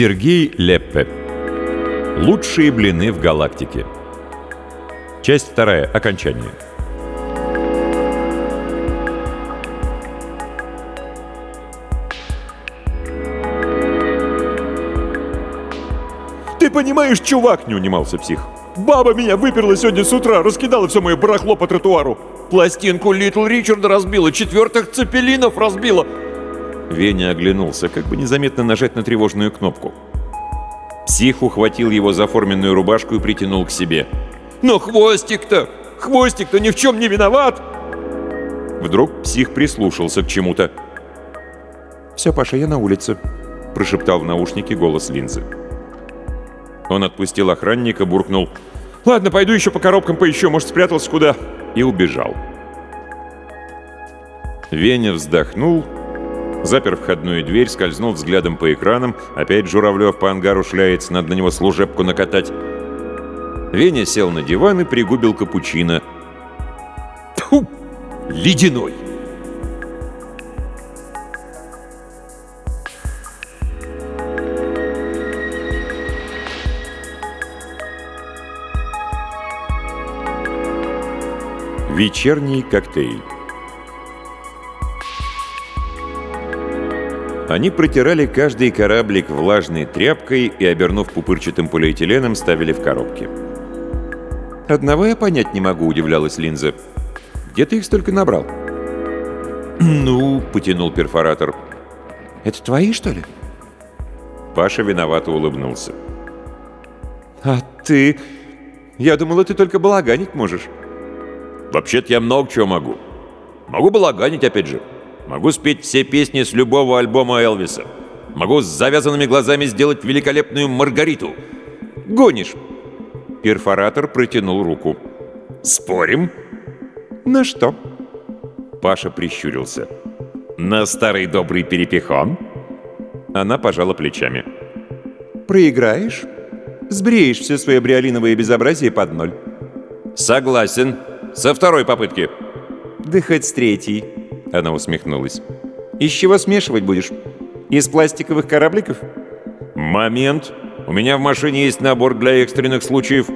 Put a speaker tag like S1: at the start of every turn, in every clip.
S1: Сергей Леппе. Лучшие блины в галактике. Часть вторая. Окончание.
S2: «Ты понимаешь, чувак!» — не унимался псих. «Баба меня выперла сегодня с утра, раскидала все мое барахло по тротуару. Пластинку Литл Ричарда разбила, четвертых цепелинов разбила.
S1: Веня оглянулся, как бы незаметно нажать на тревожную кнопку. Псих ухватил его за форменную рубашку и притянул к себе.
S2: «Но хвостик-то! Хвостик-то ни в чем не виноват!»
S1: Вдруг псих прислушался к чему-то.
S2: «Все, Паша, я на улице», — прошептал в наушнике голос линзы.
S1: Он отпустил охранника, буркнул.
S2: «Ладно, пойду еще по коробкам поищу, может, спрятался куда?»
S1: и убежал. Веня вздохнул, запер входную дверь, скользнул взглядом по экранам, опять Журавлев по ангару шляется, надо на него служебку накатать. Веня сел на диван и пригубил капучино.
S2: Тьфу! Ледяной!
S1: Вечерний коктейль Они протирали каждый кораблик влажной тряпкой и, обернув пупырчатым полиэтиленом, ставили в коробки.
S2: «Одного я понять не могу», — удивлялась Линза. «Где ты их столько набрал?»
S1: «Ну», — потянул перфоратор.
S2: «Это твои, что ли?»
S1: Паша виновато улыбнулся.
S2: «А ты... Я думала, ты только балаганить можешь».
S1: «Вообще-то я много чего могу. Могу балаганить, опять же. Могу спеть все песни с любого альбома Элвиса. Могу с завязанными глазами сделать великолепную Маргариту.
S2: Гонишь. Перфоратор протянул руку.
S1: Спорим?
S2: На что?
S1: Паша прищурился. На старый добрый перепихон? Она пожала плечами.
S2: Проиграешь? Сбреешь все свои бриолиновые безобразия под ноль.
S1: Согласен. Со второй попытки.
S2: Да хоть с третьей. Она усмехнулась. «Из чего смешивать будешь? Из пластиковых корабликов?»
S1: «Момент! У меня в машине есть набор для экстренных случаев».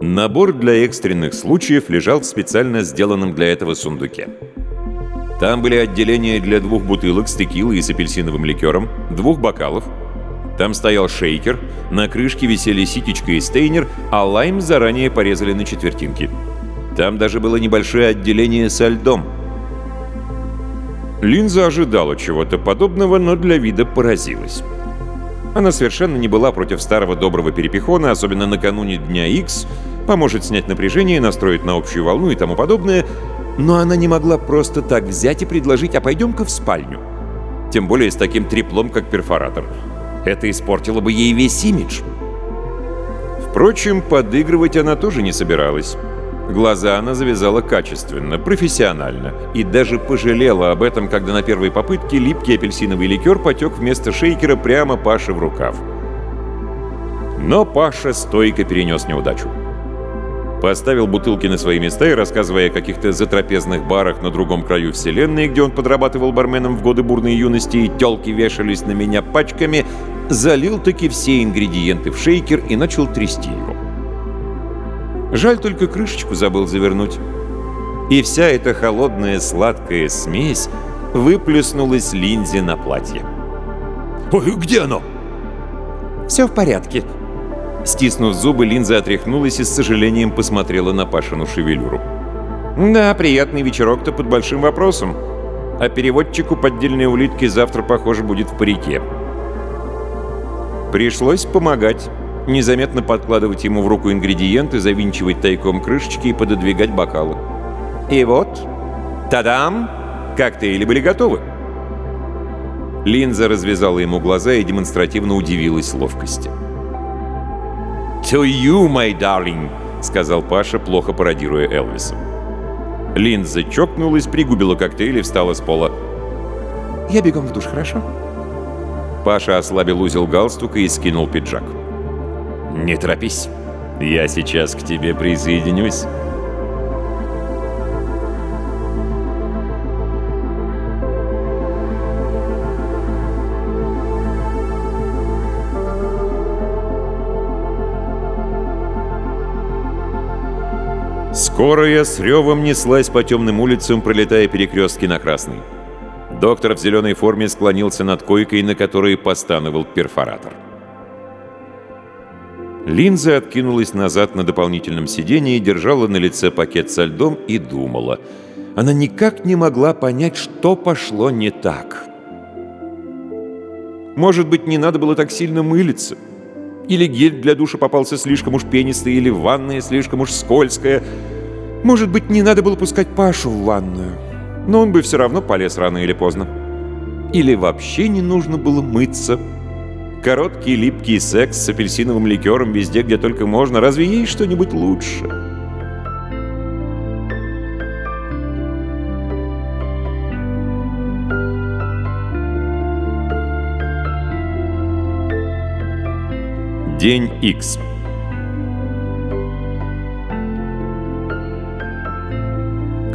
S1: Набор для экстренных случаев лежал в специально сделанном для этого сундуке. Там были отделения для двух бутылок с текилой и с апельсиновым ликером, двух бокалов, там стоял шейкер, на крышке висели ситечка и стейнер, а лайм заранее порезали на четвертинки. Там даже было небольшое отделение со льдом. Линза ожидала чего-то подобного, но для вида поразилась. Она совершенно не была против старого доброго перепихона, особенно накануне Дня X, поможет снять напряжение, настроить на общую волну и тому подобное, но она не могла просто так взять и предложить «а пойдем-ка в спальню». Тем более с таким треплом, как перфоратор — это испортило бы ей весь имидж. Впрочем, подыгрывать она тоже не собиралась. Глаза она завязала качественно, профессионально, и даже пожалела об этом, когда на первой попытке липкий апельсиновый ликер потек вместо шейкера прямо Паше в рукав. Но Паша стойко перенес неудачу. Поставил бутылки на свои места и, рассказывая о каких-то затрапезных барах на другом краю вселенной, где он подрабатывал барменом в годы бурной юности и тёлки вешались на меня пачками, залил таки все ингредиенты в шейкер и начал трясти его. Жаль, только крышечку забыл завернуть. И вся эта холодная сладкая смесь выплеснулась Линзе на платье.
S2: «Ой, где оно?»
S1: «Все в порядке». Стиснув зубы, Линза отряхнулась и с сожалением посмотрела на Пашину шевелюру. «Да, приятный вечерок-то под большим вопросом. А переводчику поддельной улитки завтра, похоже, будет в парике». Пришлось помогать. Незаметно подкладывать ему в руку ингредиенты, завинчивать тайком крышечки и пододвигать бокалы. И вот, тадам, коктейли были готовы. Линза развязала ему глаза и демонстративно удивилась ловкости. «To you, my darling», — сказал Паша, плохо пародируя Элвиса. Линза чокнулась, пригубила коктейль и встала с пола.
S2: «Я бегом в душ, хорошо?»
S1: Паша ослабил узел галстука и скинул пиджак. «Не торопись. Я сейчас к тебе присоединюсь». Скорая с ревом неслась по темным улицам, пролетая перекрестки на Красный. Доктор в зеленой форме склонился над койкой, на которой постановил перфоратор. Линза откинулась назад на дополнительном сиденье и держала на лице пакет со льдом и думала. Она никак не могла понять, что пошло не так. Может быть, не надо было так сильно мылиться? Или гель для душа попался слишком уж пенистый, или ванная слишком уж скользкая. Может быть, не надо было пускать Пашу в ванную. Но он бы все равно полез рано или поздно. Или вообще не нужно было мыться. Короткий липкий секс с апельсиновым ликером везде, где только можно. Разве есть что-нибудь лучше? День X.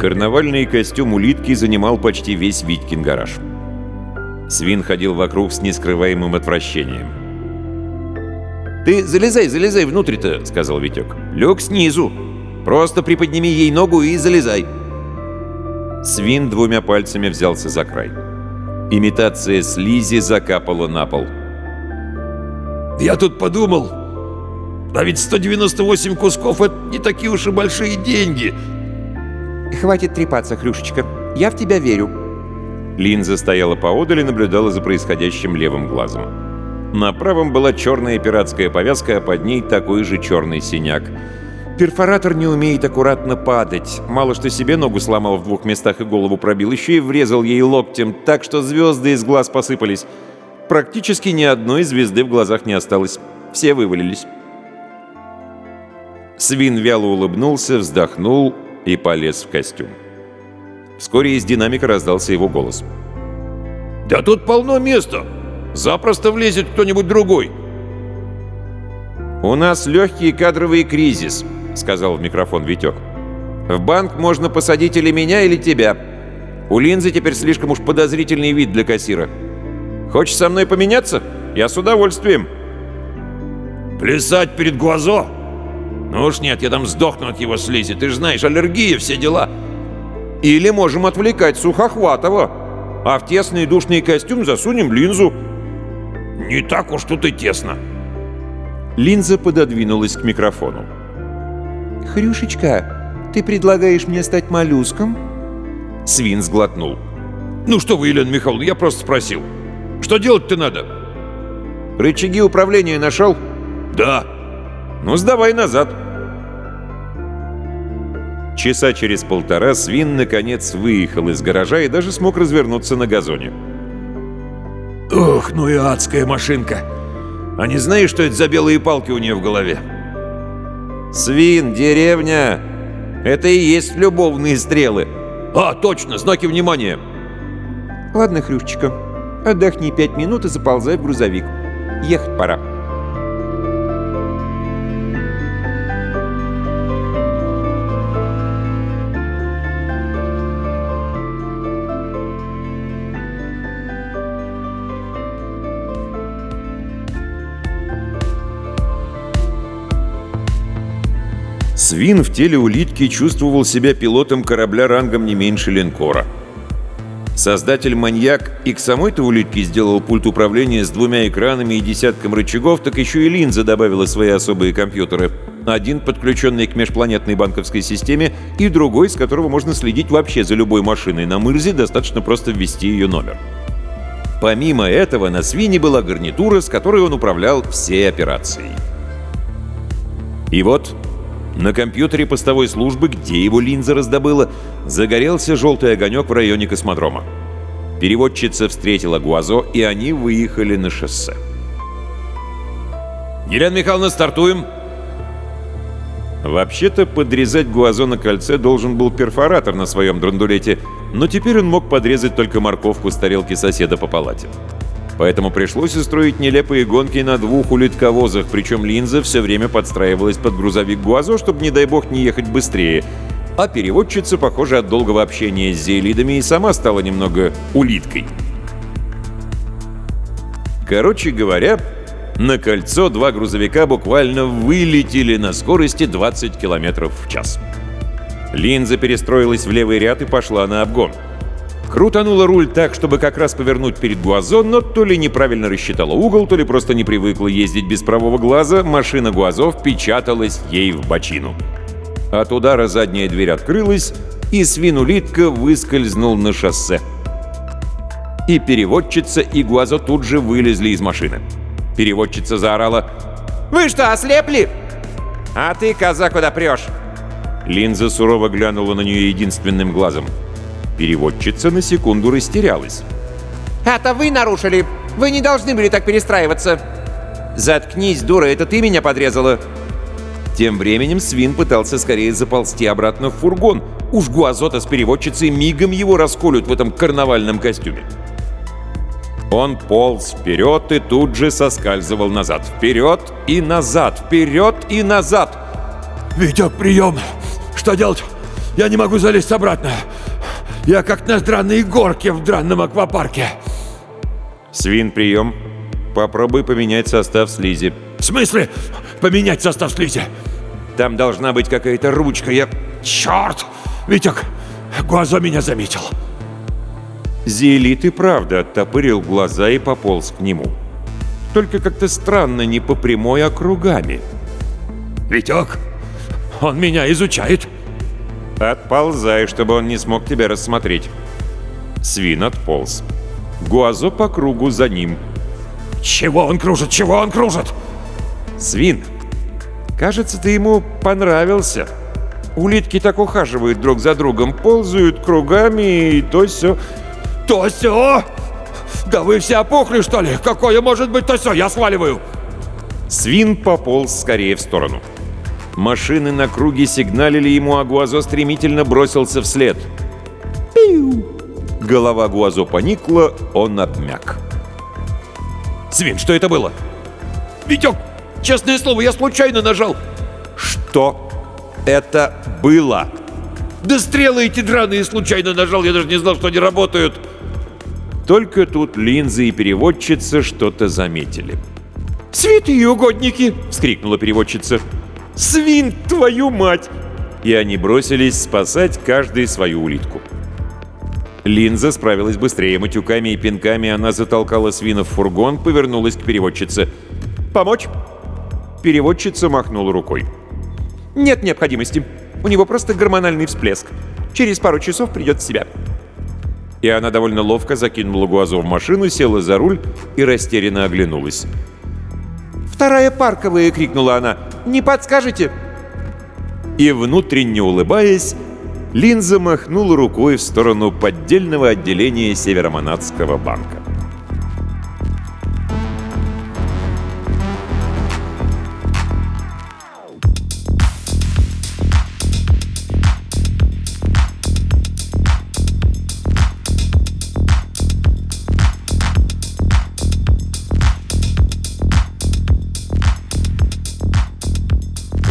S1: Карнавальный костюм улитки занимал почти весь Витькин гараж. Свин ходил вокруг с нескрываемым отвращением. «Ты залезай, залезай внутрь-то», — сказал Витек. «Лег снизу. Просто приподними ей ногу и залезай». Свин двумя пальцами взялся за край. Имитация слизи закапала на пол.
S2: Я тут подумал, а ведь 198 кусков — это не такие уж и большие деньги.
S3: «Хватит трепаться, Хрюшечка. Я в тебя верю».
S1: Линза стояла поодаль и наблюдала за происходящим левым глазом. На правом была черная пиратская повязка, а под ней такой же черный синяк. Перфоратор не умеет аккуратно падать. Мало что себе ногу сломал в двух местах и голову пробил, еще и врезал ей локтем так, что звезды из глаз посыпались. Практически ни одной звезды в глазах не осталось. Все вывалились. Свин вяло улыбнулся, вздохнул и полез в костюм. Вскоре из динамика раздался его голос.
S2: «Да тут полно места! Запросто влезет кто-нибудь другой!»
S1: «У нас легкий кадровый кризис», — сказал в микрофон Витек. «В банк можно посадить или меня, или тебя. У Линзы теперь слишком уж подозрительный вид для кассира. Хочешь со мной поменяться? Я с удовольствием».
S2: «Плясать перед Гуазо? Ну уж нет, я там сдохну от его слизи. Ты же знаешь, аллергия, все дела».
S1: Или можем отвлекать Сухохватова, а в тесный душный костюм засунем линзу.
S2: Не так уж тут и тесно.
S1: Линза пододвинулась к микрофону.
S3: «Хрюшечка, ты предлагаешь мне стать моллюском?»
S1: Свин сглотнул.
S2: «Ну что вы, Елена Михайловна, я просто спросил. Что делать-то надо?»
S1: «Рычаги управления нашел?»
S2: «Да».
S1: «Ну, сдавай назад». Часа через полтора свин, наконец, выехал из гаража и даже смог развернуться на газоне.
S2: «Ох, ну и адская машинка! А не знаешь, что это за белые палки у нее в голове?»
S1: «Свин, деревня! Это и есть любовные стрелы!»
S2: «А, точно, знаки внимания!»
S3: «Ладно, Хрюшечка, отдохни пять минут и заползай в грузовик. Ехать пора».
S1: Свин в теле улитки чувствовал себя пилотом корабля рангом не меньше линкора. Создатель-маньяк и к самой-то улитке сделал пульт управления с двумя экранами и десятком рычагов, так еще и линза добавила свои особые компьютеры. Один, подключенный к межпланетной банковской системе, и другой, с которого можно следить вообще за любой машиной на Мырзе, достаточно просто ввести ее номер. Помимо этого, на Свине была гарнитура, с которой он управлял всей операцией. И вот на компьютере постовой службы, где его линза раздобыла, загорелся желтый огонек в районе космодрома. Переводчица встретила Гуазо, и они выехали на шоссе.
S2: «Елена Михайловна, стартуем!»
S1: Вообще-то подрезать Гуазо на кольце должен был перфоратор на своем драндулете, но теперь он мог подрезать только морковку с тарелки соседа по палате. Поэтому пришлось устроить нелепые гонки на двух улитковозах, причем линза все время подстраивалась под грузовик Гуазо, чтобы, не дай бог, не ехать быстрее. А переводчица, похоже, от долгого общения с зейлидами и сама стала немного улиткой. Короче говоря, на кольцо два грузовика буквально вылетели на скорости 20 км в час. Линза перестроилась в левый ряд и пошла на обгон. Крутанула руль так, чтобы как раз повернуть перед Гуазо, но то ли неправильно рассчитала угол, то ли просто не привыкла ездить без правого глаза, машина Гуазо впечаталась ей в бочину. От удара задняя дверь открылась, и свин-улитка выскользнул на шоссе. И переводчица, и Гуазо тут же вылезли из машины. Переводчица заорала «Вы что, ослепли?» «А ты, коза, куда прешь?» Линза сурово глянула на нее единственным глазом. Переводчица на секунду растерялась.
S3: «Это вы нарушили! Вы не должны были так перестраиваться!» «Заткнись, дура, это ты меня подрезала!» Тем временем свин пытался скорее заползти обратно в фургон. Уж Гуазота с переводчицей мигом его расколют в этом карнавальном костюме. Он полз вперед и тут же соскальзывал назад. Вперед и назад, вперед и назад.
S2: «Витек, прием! Что делать? Я не могу залезть обратно. Я как на драной горке в дранном аквапарке.
S1: Свин, прием. Попробуй поменять состав слизи.
S2: В смысле поменять состав слизи?
S1: Там должна быть какая-то ручка. Я...
S2: Черт! Витек, Гуазо меня заметил.
S1: Зиэлит и правда оттопырил глаза и пополз к нему. Только как-то странно, не по прямой, а кругами.
S2: Витек, он меня изучает.
S1: Отползай, чтобы он не смог тебя рассмотреть. Свин отполз. Гуазо по кругу за ним.
S2: Чего он кружит? Чего он кружит?
S1: Свин, кажется, ты ему понравился. Улитки так ухаживают друг за другом, ползают кругами и то все.
S2: То все? Да вы все опухли, что ли? Какое может быть то все? Я сваливаю.
S1: Свин пополз скорее в сторону. Машины на круге сигналили ему, а Гуазо стремительно бросился вслед. Пиу! Голова Гуазо поникла, он обмяк.
S2: Свин, что это было? Витек, честное слово, я случайно нажал.
S1: Что это было?
S2: Да стрелы эти драные случайно нажал, я даже не знал, что они работают.
S1: Только тут линзы и переводчица что-то заметили.
S2: «Святые угодники!»
S1: — вскрикнула переводчица. «Свин, твою мать!» И они бросились спасать каждый свою улитку. Линза справилась быстрее. Матюками и пинками она затолкала свина в фургон, повернулась к переводчице. «Помочь?» Переводчица махнула рукой. «Нет необходимости. У него просто гормональный всплеск. Через пару часов придет в себя». И она довольно ловко закинула Гуазо в машину, села за руль и растерянно оглянулась. «Вторая парковая!» — крикнула она. «Не подскажете?» И внутренне улыбаясь, Линза махнула рукой в сторону поддельного отделения Северомонадского банка.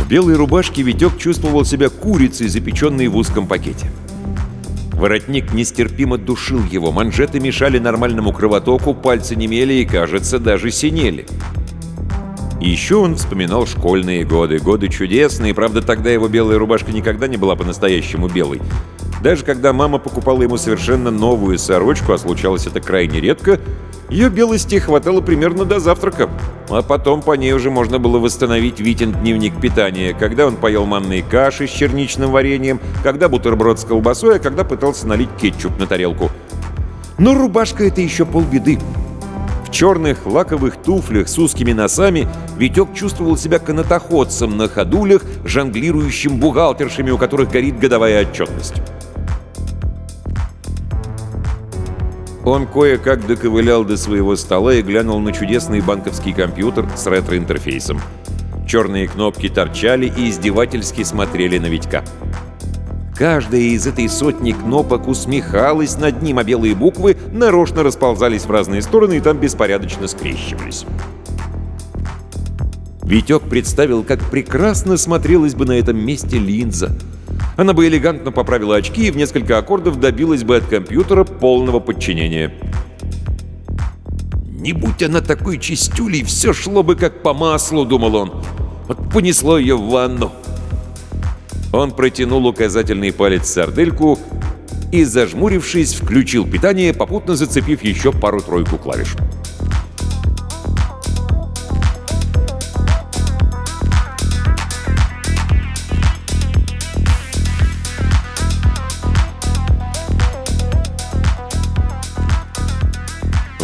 S1: В белой рубашке Витек чувствовал себя курицей, запеченной в узком пакете. Воротник нестерпимо душил его, манжеты мешали нормальному кровотоку, пальцы немели и, кажется, даже синели. И еще он вспоминал школьные годы, годы чудесные, правда, тогда его белая рубашка никогда не была по-настоящему белой. Даже когда мама покупала ему совершенно новую сорочку, а случалось это крайне редко, ее белости хватало примерно до завтрака. А потом по ней уже можно было восстановить Витин дневник питания, когда он поел манные каши с черничным вареньем, когда бутерброд с колбасой, а когда пытался налить кетчуп на тарелку. Но рубашка — это еще полбеды. В черных лаковых туфлях с узкими носами Витек чувствовал себя канатоходцем на ходулях, жонглирующим бухгалтершами, у которых горит годовая отчетность. Он кое-как доковылял до своего стола и глянул на чудесный банковский компьютер с ретро-интерфейсом. Черные кнопки торчали и издевательски смотрели на Витька. Каждая из этой сотни кнопок усмехалась над ним, а белые буквы нарочно расползались в разные стороны и там беспорядочно скрещивались. Витек представил, как прекрасно смотрелась бы на этом месте линза. Она бы элегантно поправила очки и в несколько аккордов добилась бы от компьютера полного подчинения. «Не будь она такой чистюлей, все шло бы как по маслу», — думал он. «Вот понесло ее в ванну». Он протянул указательный палец сардельку и, зажмурившись, включил питание, попутно зацепив еще пару-тройку клавиш.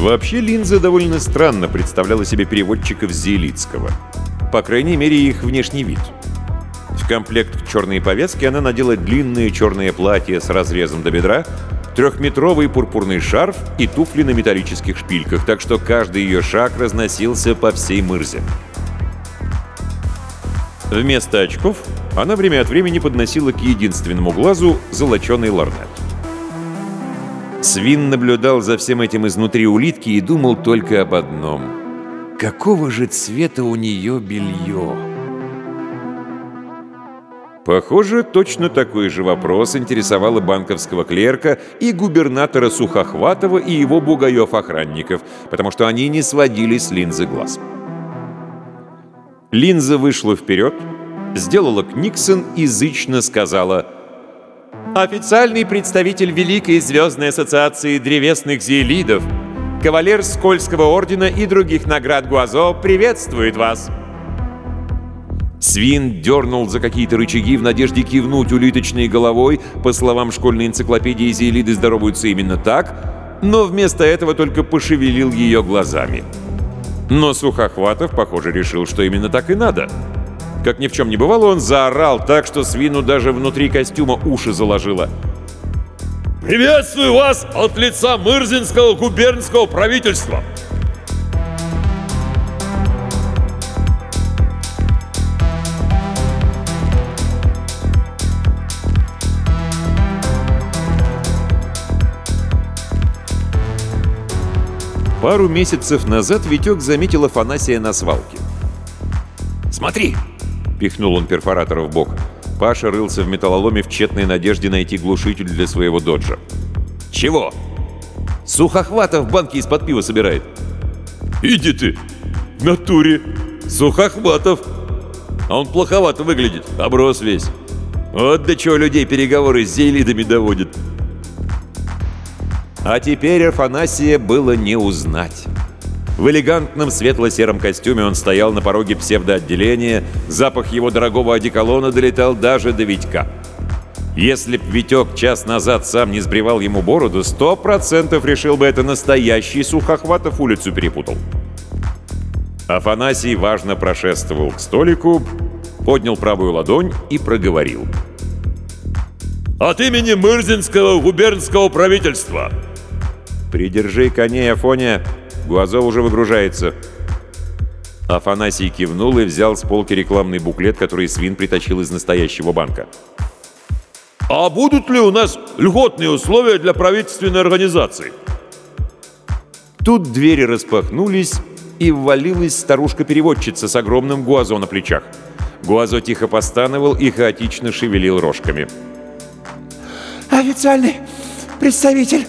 S1: Вообще, линза довольно странно представляла себе переводчиков Зелицкого. По крайней мере, их внешний вид. В комплект к черной повязке она надела длинное черное платье с разрезом до бедра, трехметровый пурпурный шарф и туфли на металлических шпильках, так что каждый ее шаг разносился по всей мырзе. Вместо очков она время от времени подносила к единственному глазу золоченый лорнет. Свин наблюдал за всем этим изнутри улитки и думал только об одном. Какого же цвета у нее белье? Похоже, точно такой же вопрос интересовал и банковского клерка, и губернатора Сухохватова, и его бугаев-охранников, потому что они не сводили с линзы глаз. Линза вышла вперед, сделала книксон и зычно сказала Официальный представитель Великой Звездной Ассоциации Древесных Зиелидов, кавалер Скользкого Ордена и других наград Гуазо приветствует вас!» Свин дернул за какие-то рычаги в надежде кивнуть улиточной головой. По словам школьной энциклопедии, зиелиды здороваются именно так, но вместо этого только пошевелил ее глазами. Но Сухохватов, похоже, решил, что именно так и надо — как ни в чем не бывало, он заорал так, что свину даже внутри костюма уши заложило.
S2: «Приветствую вас от лица Мырзинского губернского правительства!»
S1: Пару месяцев назад Витек заметил Афанасия на свалке. «Смотри!» — пихнул он перфоратора в бок. Паша рылся в металлоломе в тщетной надежде найти глушитель для своего доджа. «Чего?» «Сухохватов банки из-под пива собирает».
S2: «Иди ты! Натуре! Сухохватов! А он плоховато выглядит, оброс весь. Вот до чего людей переговоры с зейлидами доводят».
S1: А теперь Афанасия было не узнать. В элегантном светло-сером костюме он стоял на пороге псевдоотделения, запах его дорогого одеколона долетал даже до Витька. Если б Витек час назад сам не сбривал ему бороду, сто процентов решил бы это настоящий Сухохватов улицу перепутал. Афанасий важно прошествовал к столику, поднял правую ладонь и проговорил.
S2: «От имени Мырзинского губернского правительства!»
S1: «Придержи коней, Афоня!» Гуазо уже выгружается». Афанасий кивнул и взял с полки рекламный буклет, который свин притащил из настоящего банка.
S2: «А будут ли у нас льготные условия для правительственной организации?»
S1: Тут двери распахнулись, и ввалилась старушка-переводчица с огромным гуазо на плечах. Гуазо тихо постановал и хаотично шевелил рожками.
S4: «Официальный представитель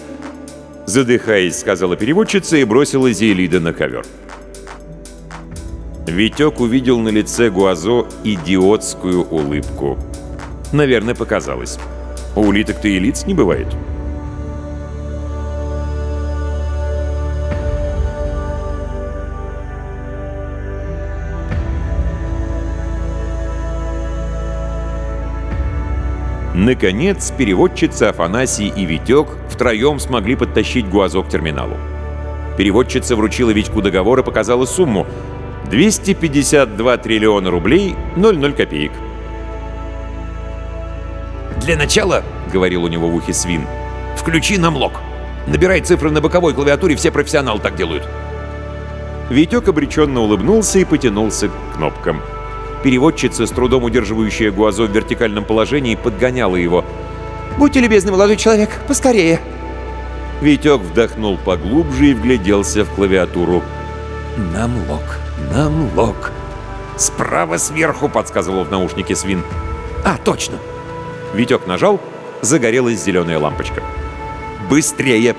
S1: Задыхаясь, сказала переводчица и бросила Зейлида на ковер. Витек увидел на лице Гуазо идиотскую улыбку. Наверное, показалось. У улиток-то и лиц не бывает. Наконец, переводчица Афанасий и Витек втроем смогли подтащить Гуазо к терминалу. Переводчица вручила Витьку договор и показала сумму — 252 триллиона рублей 00 копеек.
S3: «Для начала, — говорил у него в ухе свин, — включи нам лог. Набирай цифры на боковой клавиатуре, все профессионалы так делают».
S1: Витек обреченно улыбнулся и потянулся к кнопкам — Переводчица, с трудом удерживающая Гуазо в вертикальном положении, подгоняла его.
S4: «Будьте любезны, молодой человек, поскорее!»
S1: Витек вдохнул поглубже и вгляделся в клавиатуру.
S3: «Намлок, намлок!» «Справа сверху!» — подсказывал в наушнике свин. «А, точно!»
S1: Витек нажал, загорелась зеленая лампочка.
S3: «Быстрее!»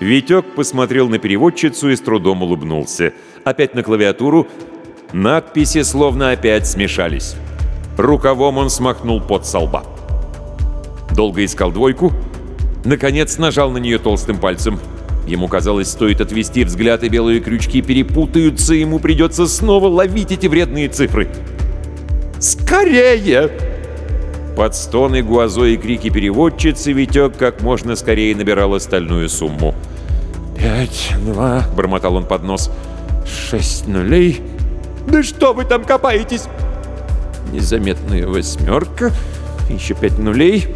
S1: Витек посмотрел на переводчицу и с трудом улыбнулся. Опять на клавиатуру, Надписи словно опять смешались. Рукавом он смахнул под со лба. Долго искал двойку, наконец нажал на нее толстым пальцем. Ему казалось, стоит отвести взгляд, и белые крючки перепутаются, и ему придется снова ловить эти вредные цифры. «Скорее!» Под стоны Гуазо и крики переводчицы Витек как можно скорее набирал остальную сумму. «Пять, два...» — бормотал он под нос. «Шесть нулей...» «Да что вы там копаетесь?» Незаметная восьмерка... Еще пять нулей...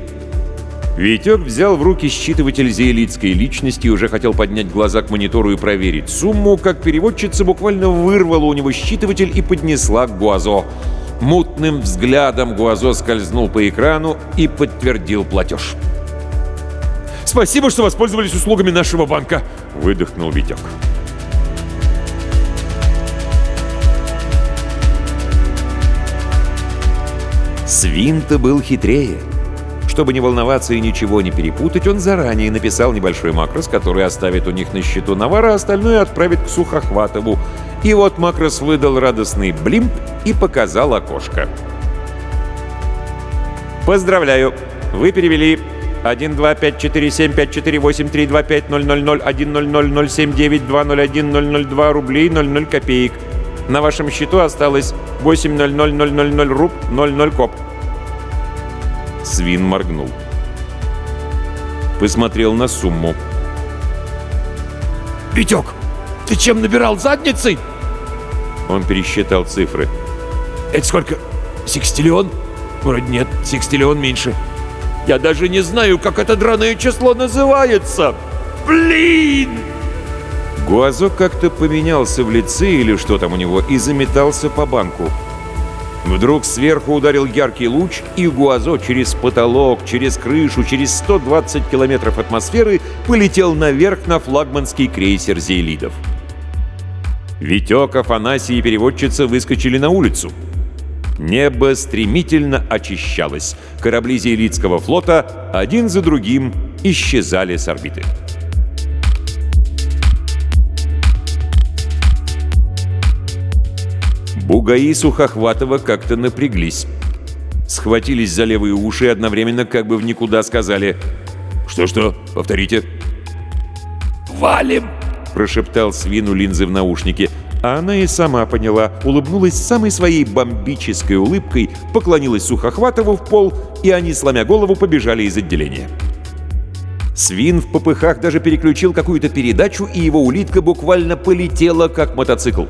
S1: Витек взял в руки считыватель зейлитской личности и уже хотел поднять глаза к монитору и проверить сумму, как переводчица буквально вырвала у него считыватель и поднесла к Гуазо. Мутным взглядом Гуазо скользнул по экрану и подтвердил платеж. «Спасибо, что воспользовались услугами нашего банка!» — выдохнул Витек. Свинта был хитрее. Чтобы не волноваться и ничего не перепутать, он заранее написал небольшой макрос, который оставит у них на счету навара, а остальное отправит к Сухохватову. И вот макрос выдал радостный блимп и показал окошко. «Поздравляю! Вы перевели 1, 2, 5, 4, 7, 5, 4, 8, 3, 2, 5, 0, 0, 0, 1, 0, 0, 0, 7, 9, 2, 0, 1, 0, 0, 2 рублей, 0, 0 копеек. На вашем счету осталось 8, 0, 0, 0, 0, 0 руб, 0, 0 коп». Свин моргнул. Посмотрел на сумму.
S2: «Витек, ты чем набирал задницей?»
S1: Он пересчитал цифры.
S2: «Это сколько? Секстиллион?» «Вроде нет, секстиллион меньше». «Я даже не знаю, как это драное число называется!» «Блин!»
S1: Гуазо как-то поменялся в лице или что там у него и заметался по банку. Вдруг сверху ударил яркий луч, и Гуазо через потолок, через крышу, через 120 километров атмосферы полетел наверх на флагманский крейсер «Зейлидов». Витек, Афанасий и переводчица выскочили на улицу. Небо стремительно очищалось. Корабли Зейлидского флота один за другим исчезали с орбиты. Бугаи Сухохватова как-то напряглись. Схватились за левые уши и одновременно как бы в никуда сказали «Что-что? Повторите».
S2: «Валим!»
S1: — прошептал свину линзы в наушнике. А она и сама поняла, улыбнулась самой своей бомбической улыбкой, поклонилась Сухохватову в пол, и они, сломя голову, побежали из отделения. Свин в попыхах даже переключил какую-то передачу, и его улитка буквально полетела, как мотоцикл.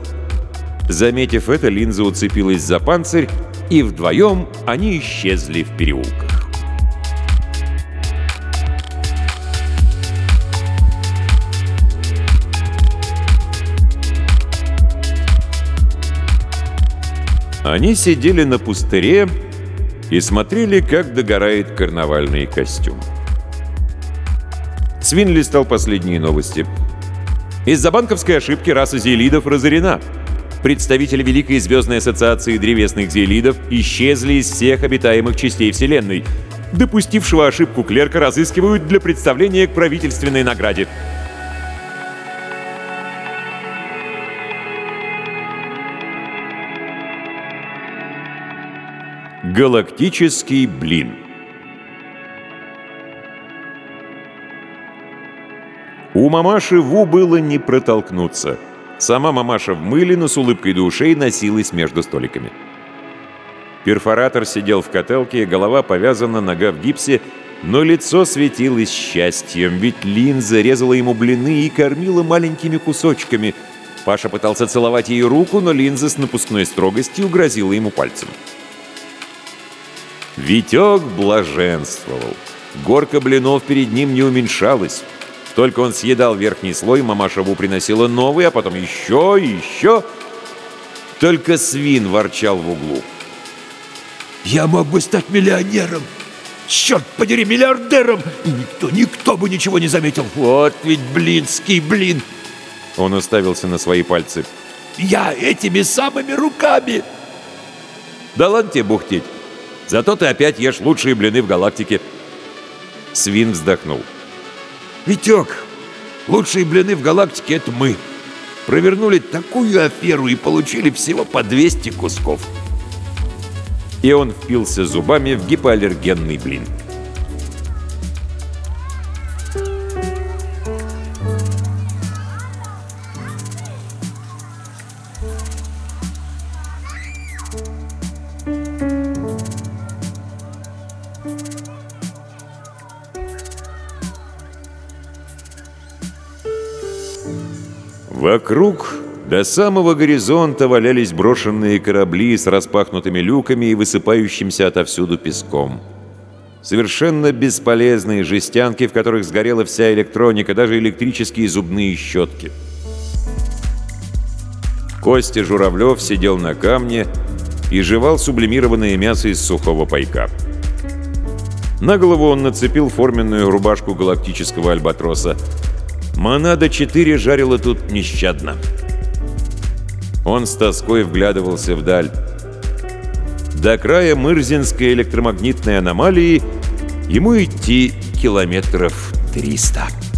S1: Заметив это, линза уцепилась за панцирь, и вдвоем они исчезли в переулках. Они сидели на пустыре и смотрели, как догорает карнавальный костюм. Свин листал последние новости. Из-за банковской ошибки раса зелидов разорена. Представители Великой Звездной Ассоциации Древесных Зелидов исчезли из всех обитаемых частей Вселенной. Допустившего ошибку клерка разыскивают для представления к правительственной награде. Галактический блин У мамаши Ву было не протолкнуться. Сама мамаша в мыле, но с улыбкой до ушей носилась между столиками. Перфоратор сидел в котелке, голова повязана, нога в гипсе, но лицо светилось счастьем, ведь линза резала ему блины и кормила маленькими кусочками. Паша пытался целовать ей руку, но линза с напускной строгостью грозила ему пальцем. Витек блаженствовал. Горка блинов перед ним не уменьшалась. Только он съедал верхний слой, мамаша Ву приносила новый, а потом еще и еще. Только свин ворчал в углу.
S2: «Я мог бы стать миллионером! Черт подери, миллиардером! И никто, никто бы ничего не заметил! Вот ведь блинский блин!»
S1: Он уставился на свои пальцы.
S2: «Я этими самыми руками!»
S1: «Да ладно тебе бухтеть! Зато ты опять ешь лучшие блины в галактике!» Свин вздохнул.
S2: «Витек, лучшие блины в галактике — это мы. Провернули такую аферу и получили всего по 200 кусков».
S1: и он впился зубами в гипоаллергенный блин. До самого горизонта валялись брошенные корабли с распахнутыми люками и высыпающимся отовсюду песком. Совершенно бесполезные жестянки, в которых сгорела вся электроника, даже электрические зубные щетки. Костя Журавлев сидел на камне и жевал сублимированное мясо из сухого пайка. На голову он нацепил форменную рубашку галактического альбатроса. Монада-4 жарила тут нещадно. Он с тоской вглядывался вдаль. До края Мырзинской электромагнитной аномалии ему идти километров 300.